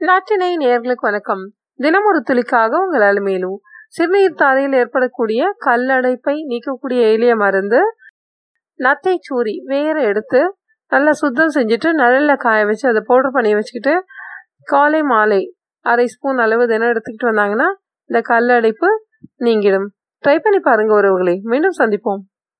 நாட்டினை நேர்களுக்கு வணக்கம். தினம் ஒரு துளிக்காக உங்கள் அலுமையிலும் சிறுநீர் தாரையில் ஏற்படக்கூடிய கல்லடைப்பை நீக்கக்கூடிய எளிய மருந்து நத்தை சூரி வேற எடுத்து நல்லா சுத்தம் செஞ்சுட்டு நிழலில் காய வச்சு அதை பவுடர் பண்ணி வச்சுக்கிட்டு காலை மாலை அரை ஸ்பூன் அளவு தினம் எடுத்துக்கிட்டு வந்தாங்கன்னா இந்த கல்லடைப்பு நீங்கிடும். ட்ரை பண்ணி பாருங்க உறவுகளை. மீண்டும் சந்திப்போம்.